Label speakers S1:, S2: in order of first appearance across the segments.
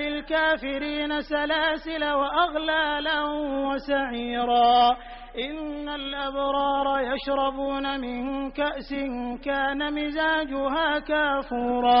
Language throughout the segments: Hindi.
S1: लिलकाफिरीन सलासिल व अगलाला व सईरा इन्नल अबरार यशरबून मिन कअसिन कान मिजाजुहा काफूरा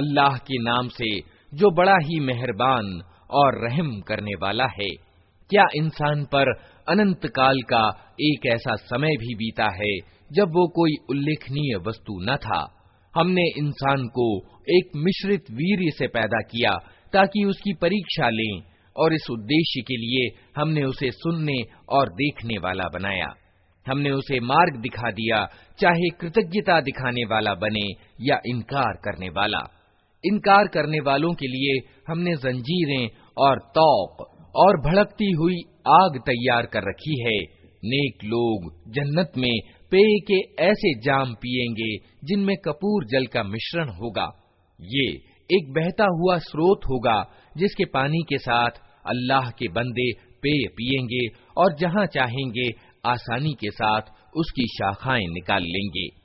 S2: अल्लाह के नाम से जो बड़ा ही मेहरबान और रहम करने वाला है क्या इंसान पर अनंत काल का एक ऐसा समय भी बीता है जब वो कोई उल्लेखनीय वस्तु न था। हमने इंसान को एक मिश्रित वीर्य से पैदा किया ताकि उसकी परीक्षा लें और इस उद्देश्य के लिए हमने उसे सुनने और देखने वाला बनाया। हमने उसे मार्ग दिखा दिया, चाहे कृतज्ञता दिखाने वाला बने या इनकार करने वाला। इनकार करने वालों के लिए हमने जंजीरें और तौक और भड़कती हुई आग तैयार कर रखी है। नेक लोग जन्नत में पेय के ऐसे जाम पिएँगे, जिनमें कपूर जल का मिश्रण होगा। ये एक बहता हुआ स्रोत होगा, जिसके पानी के साथ अल्लाह के बंदे पेय पिएँगे और जहाँ चाहेंगे आसानी के साथ उसकी शाखाएँ निकाल लेंगे।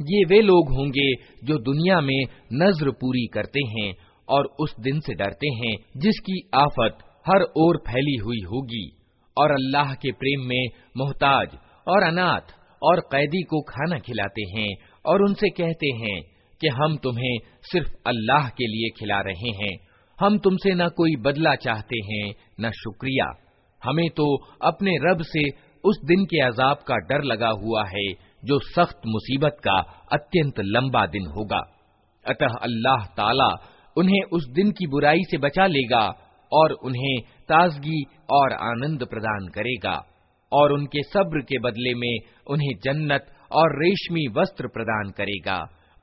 S2: ये वे लोग होंगे जो दुनिया में नज्र पूरी करते हैं और उस दिन से डरते हैं जिसकी आफत हर ओर फैली हुई होगी और अल्लाह के प्रेम में मोहताज और अनाथ और कैदी को खाना खिलाते हैं और उनसे कहते हैं कि हम तुम्हें सिर्फ़ अल्लाह के लिए खिला रहे हैं। हम तुमसे न कोई बदला चाहते हैं, न शुक्रिया। हमें तो अपने रब से उस दिन के अजाब का डर लगा हुआ है, जो सख्त मुसीबत का अत्यंत लंबा दिन होगा। अतः अल्लाह ताला उन्हें उस दिन की बुराई से बचा लेगा और उन्हें ताजगी और आनंद प्रदान करेगा और उनके सब्र के बदले में उन्हें जन्नत और रेशमी वस्त्र प्रदान करेगा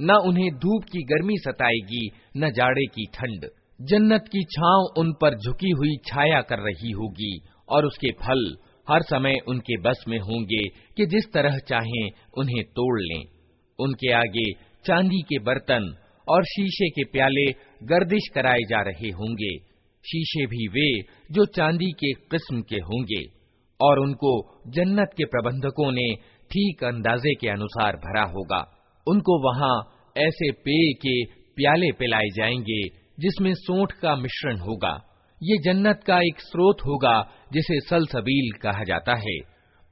S2: न उन्हें धूप की गर्मी सताएगी, न जाड़े की ठंड। जन्नत की छांव उन पर झुकी हुई छाया कर रही होगी, और उसके फल हर समय उनके बस में होंगे कि जिस तरह चाहें उन्हें तोड़ लें। उनके आगे चांदी के बर्तन और शीशे के प्याले गर्दिश कराए जा रहे होंगे। शीशे भी वे जो चांदी के किस्म के होंगे, और उनको जन्नत के प्रबंधकों ने ठीक अंदाजे के अनुसार भरा होगा। उनको वहाँ ऐसे पेय के प्याले पिलाए जाएँगे, जिसमें सोठ का मिश्रण होगा। ये जन्नत का एक स्रोत होगा, जिसे सलसबील कहा जाता है।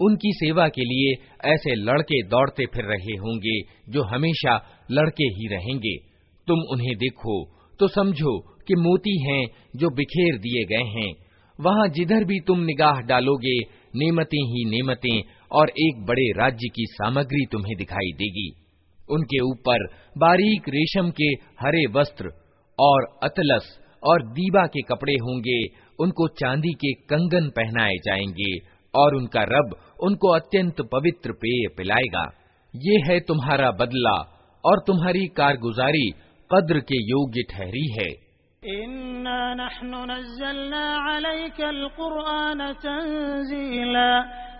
S2: उनकी सेवा के लिए ऐसे लड़के दौड़ते फिर रहे होंगे जो हमेशा लड़के ही रहेंगे तुम उन्हें देखो तो समझो कि मोती हैं जो बिखेर दिए गए हैं वहाँ जिधर भी तुम निगाह डालोगे नेमतें ही नेमतें और एक बड़े राज्य की सामग्री तुम्हें दिखाई देगी। उनके ऊपर बारीक रेशम के हरे वस्त्र और अतलस और दीबा के कपड़े होंगे। उनको चांदी के कंगन पहनाए जाएँगे और उनका रब उनको अत्यंत पवित्र पेय पिलाएगा। ये है तुम्हारा बदला और तुम्हारी कारगुजारी कद्र के योग्य ठहरी है।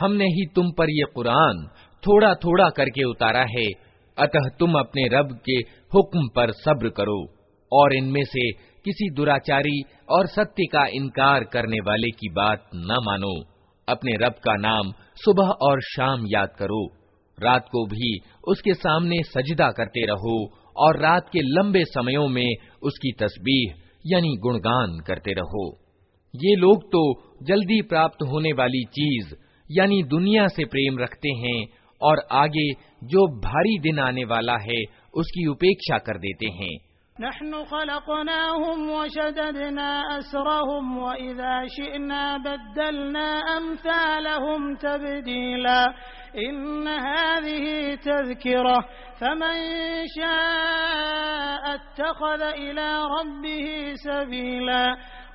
S2: हमने ही तुम पर ये कुरान थोड़ा थोड़ा करके उतारा है। अतः तुम अपने रब के हुक्म पर सब्र करो और इनमें से किसी दुराचारी और सत्य का इनकार करने वाले की बात न मानो। अपने रब का नाम सुबह और शाम याद करो। रात को भी उसके सामने सजदा करते रहो और रात के लंबे समयों में उसकी तस्बीह, यानी गुणगान करते रहो। ये लोग तो जल्दी प्राप्त होने वाली चीज़ यानी दुनिया से प्रेम रखते हैं और आगे जो भारी दिन आने वाला है, उसकी उपेक्षा कर देते हैं।
S1: इन तज़किरा। फमन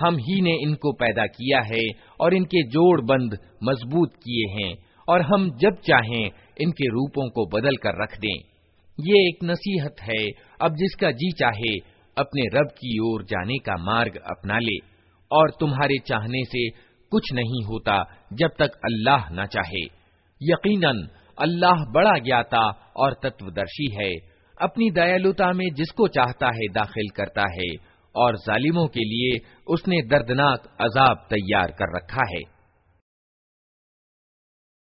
S2: हम ही ने इनको पैदा किया है और इनके जोड़ बंद मज़बूत किए हैं और हम जब चाहें इनके रूपों को बदल कर रख दें। ये एक नसीहत है, अब जिसका जी चाहे, अपने रब की ओर जाने का मार्ग अपना ले और तुम्हारे चाहने से कुछ नहीं होता जब तक अल्लाह न चाहे। यकीनन, अल्लाह बड़ा ज्ञाता और तत्वदर्शी है, अपनी दयालुता में जिसको चाहता है दाखिल करता है और जालिमों के लिए उसने दर्दनाक अजाब तैयार कर रखा है।